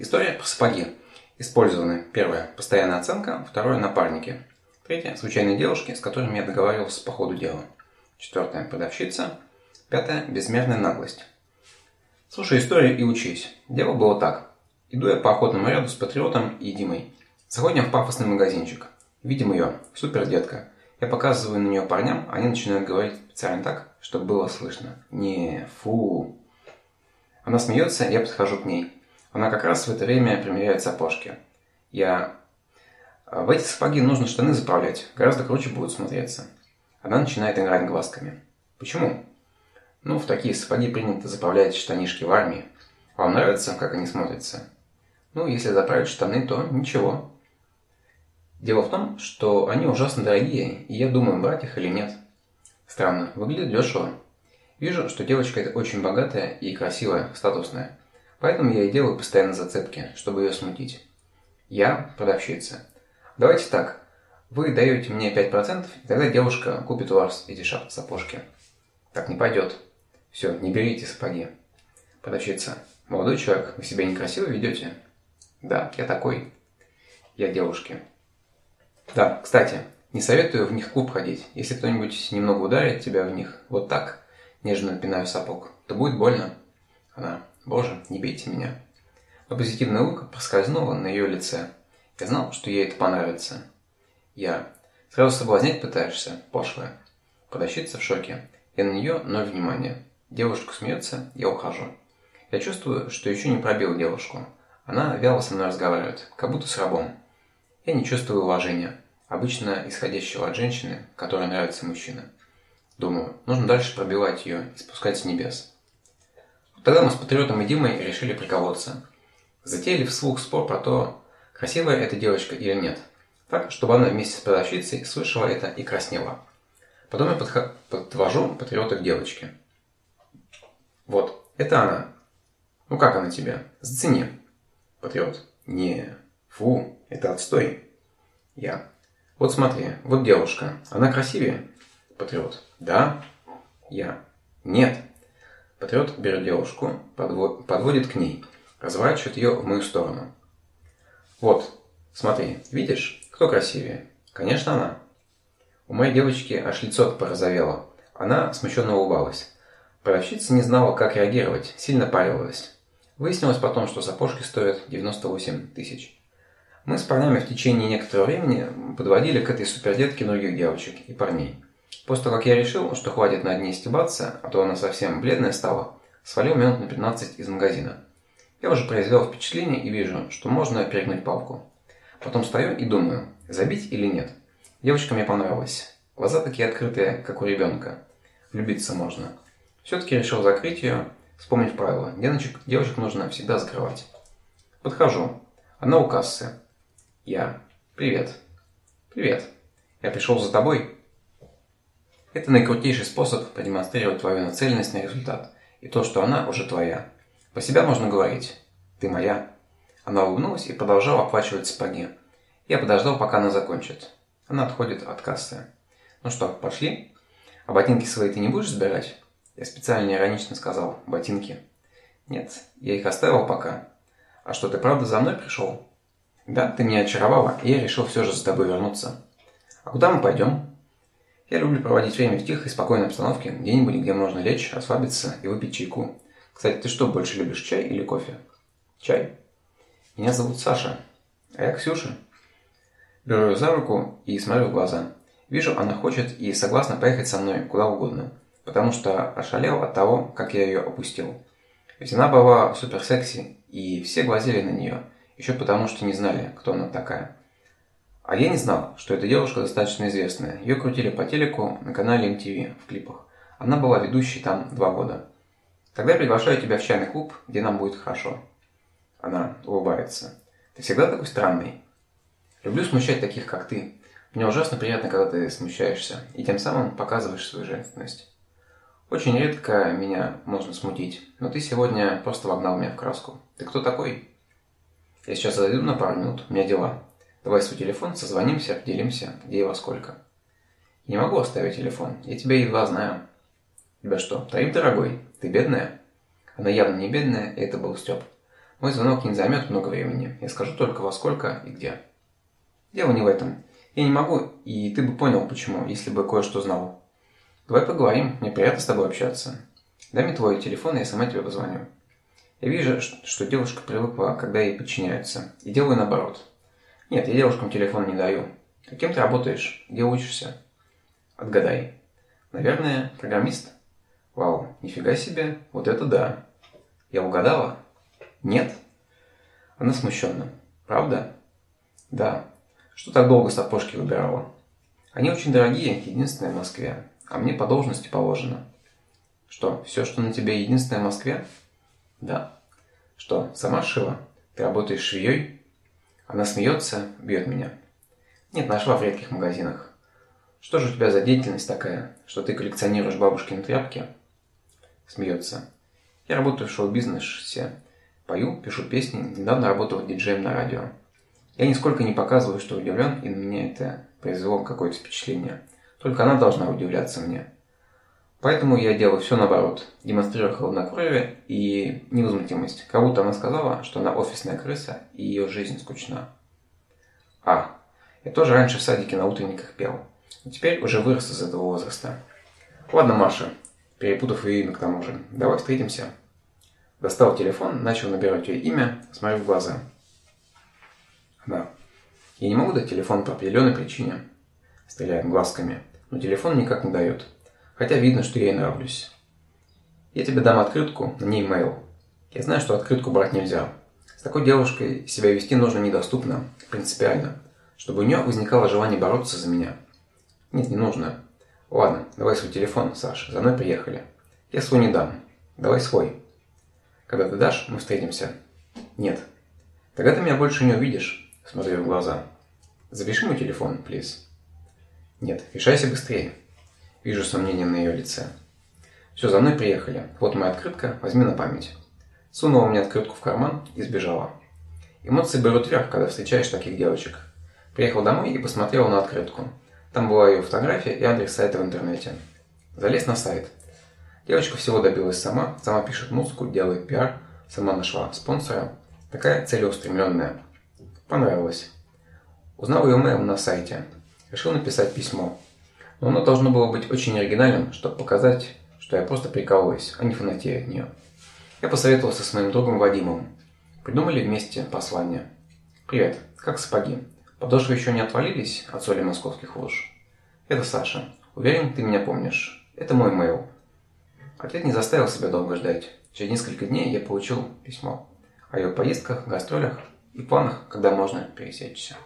История про сапоги. Использованы. Первое. Постоянная оценка. Второе. Напарники. Третье. Случайные девушки, с которыми я договаривался по ходу дела. Четвертое. Продавщица. Пятое. Безмерная наглость. Слушай историю и учись. Дело было так. Иду я по охотному ряду с Патриотом и Димой. Заходим в пафосный магазинчик. Видим ее. Супер детка. Я показываю на нее парням, они начинают говорить специально так, чтобы было слышно. Не, фу. Она смеется, я подхожу к ней. Она как раз в это время примеряет сапожки. Я... «А в эти сапоги нужно штаны заправлять, гораздо круче будут смотреться. Она начинает играть глазками. Почему? Ну, в такие сапоги принято заправлять штанишки в армии. Вам нравится, как они смотрятся? Ну, если заправить штаны, то ничего. Дело в том, что они ужасно дорогие, и я думаю, брать их или нет. Странно, выглядит дешево. Вижу, что девочка эта очень богатая и красивая, статусная. Поэтому я и делаю постоянно зацепки, чтобы ее смутить. Я продавщица. Давайте так. Вы даете мне 5%, и тогда девушка купит у вас эти шапки сапожки. Так не пойдет. Все, не берите сапоги. Продавщица. Молодой человек, вы себя некрасиво ведете? Да, я такой. Я девушке. Да, кстати, не советую в них клуб ходить. Если кто-нибудь немного ударит тебя в них, вот так, нежно напинаю сапог, то будет больно. Она, боже, не бейте меня. Но позитивная улыбка проскользнула на ее лице. Я знал, что ей это понравится. Я. Сразу соблазнять пытаешься, пошлая. Продавщица в шоке. Я на нее ноль внимания. Девушка смеется, я ухожу. Я чувствую, что еще не пробил девушку. Она вяло со мной разговаривает, как будто с рабом. Я не чувствую уважения, обычно исходящего от женщины, которой нравится мужчина. Думаю, нужно дальше пробивать ее и спускать с небес. Тогда мы с Патриотом и Димой решили приколоться. Затеяли вслух спор про то, красивая эта девочка или нет. Так, чтобы она вместе с продавщицей слышала это и краснела. Потом я подхо- подвожу Патриота к девочке. Вот, это она. Ну как она тебе? Зацени. Патриот. Не, Фу, это отстой. Я. Вот смотри, вот девушка. Она красивее? Патриот. Да. Я. Нет. Патриот берет девушку, подво подводит к ней, разворачивает ее в мою сторону. Вот, смотри, видишь, кто красивее? Конечно, она. У моей девочки аж лицо порозовело. Она смущенно улыбалась. Продавщица не знала, как реагировать, сильно парилась. Выяснилось потом, что сапожки стоят 98 тысяч. Мы с парнями в течение некоторого времени подводили к этой супердетке других девочек и парней. После того, как я решил, что хватит на одни стебаться, а то она совсем бледная стала, свалил минут на 15 из магазина. Я уже произвел впечатление и вижу, что можно перегнуть палку. Потом стою и думаю, забить или нет. Девочка мне понравилась. Глаза такие открытые, как у ребенка. Влюбиться можно. Все-таки решил закрыть ее, вспомнив правило. Девочек, девочек нужно всегда закрывать. Подхожу. Она у кассы. Я. Привет. Привет. Я пришел за тобой. Это наикрутейший способ продемонстрировать твою нацеленность на результат. И то, что она уже твоя. По себя можно говорить. Ты моя. Она улыбнулась и продолжала оплачивать сапоги. Я подождал, пока она закончит. Она отходит от кассы. Ну что, пошли? А ботинки свои ты не будешь забирать? Я специально иронично сказал. Ботинки. Нет, я их оставил пока. А что, ты правда за мной пришел? Да, ты меня очаровала, и я решил все же за тобой вернуться. А куда мы пойдем? Я люблю проводить время в тихой, спокойной обстановке, где-нибудь, где можно лечь, расслабиться и выпить чайку. Кстати, ты что, больше любишь чай или кофе? Чай. Меня зовут Саша, а я Ксюша. Беру ее за руку и смотрю в глаза. Вижу, она хочет и согласна поехать со мной куда угодно, потому что ошалел от того, как я ее опустил. Ведь она была супер секси, и все глазели на нее – еще потому, что не знали, кто она такая. А я не знал, что эта девушка достаточно известная. Ее крутили по телеку на канале MTV в клипах. Она была ведущей там два года. Тогда я приглашаю тебя в чайный клуб, где нам будет хорошо. Она улыбается. Ты всегда такой странный. Люблю смущать таких, как ты. Мне ужасно приятно, когда ты смущаешься, и тем самым показываешь свою женственность. Очень редко меня можно смутить, но ты сегодня просто вогнал меня в краску. Ты кто такой? Я сейчас зайду на пару минут, у меня дела. Давай свой телефон, созвонимся, поделимся, где и во сколько. не могу оставить телефон, я тебя едва знаю. Тебя что, тариф дорогой? Ты бедная? Она явно не бедная, и это был Степ. Мой звонок не займет много времени. Я скажу только во сколько и где. Дело не в этом. Я не могу, и ты бы понял, почему, если бы кое-что знал. Давай поговорим, мне приятно с тобой общаться. Дай мне твой телефон, и я сама тебе позвоню. Я вижу, что девушка привыкла, когда ей подчиняются, и делаю наоборот. Нет, я девушкам телефон не даю. А кем ты работаешь? Где учишься? Отгадай. Наверное, программист? Вау, нифига себе, вот это да. Я угадала? Нет? Она смущена. Правда? Да. Что так долго сапожки выбирала? Они очень дорогие, единственное в Москве. А мне по должности положено. Что, все, что на тебе единственное в Москве? Да. Что, сама шила? Ты работаешь швеей? Она смеется, бьет меня. Нет, нашла в редких магазинах. Что же у тебя за деятельность такая, что ты коллекционируешь бабушкины тряпки? Смеется. Я работаю в шоу-бизнесе. Пою, пишу песни, недавно работал диджеем на радио. Я нисколько не показываю, что удивлен, и на меня это произвело какое-то впечатление. Только она должна удивляться мне. Поэтому я делаю все наоборот. Демонстрирую хладнокровие и невозмутимость. Как будто она сказала, что она офисная крыса и ее жизнь скучна. А. Я тоже раньше в садике на утренниках пел. Но теперь уже вырос из этого возраста. Ладно, Маша, перепутав ее имя к тому же. Давай встретимся. Достал телефон, начал набирать ее имя, смотрю в глаза. Да. Я не могу дать телефон по определенной причине. Стреляет глазками. Но телефон никак не дает. Хотя видно, что я ей нравлюсь. Я тебе дам открытку, на ней mail. Я знаю, что открытку брать нельзя. С такой девушкой себя вести нужно недоступно, принципиально, чтобы у нее возникало желание бороться за меня. Нет, не нужно. Ладно, давай свой телефон, Саш, за мной приехали. Я свой не дам. Давай свой. Когда ты дашь, мы встретимся. Нет. Тогда ты меня больше не увидишь смотрю в глаза. «Запиши мой телефон, плиз». «Нет, решайся быстрее». Вижу сомнение на ее лице. «Все, за мной приехали. Вот моя открытка, возьми на память». Сунула мне открытку в карман и сбежала. Эмоции берут вверх, когда встречаешь таких девочек. Приехал домой и посмотрел на открытку. Там была ее фотография и адрес сайта в интернете. Залез на сайт. Девочка всего добилась сама, сама пишет музыку, делает пиар, сама нашла спонсора. Такая целеустремленная. Понравилось. Узнал ее мейл на сайте. Решил написать письмо. Но оно должно было быть очень оригинальным, чтобы показать, что я просто прикалываюсь, а не фанатею от нее. Я посоветовался с моим другом Вадимом. Придумали вместе послание. «Привет, как сапоги? Подошвы еще не отвалились от соли московских луж?» «Это Саша. Уверен, ты меня помнишь. Это мой мейл». Ответ не заставил себя долго ждать. Через несколько дней я получил письмо о ее поездках, гастролях и планах, когда можно пересечься.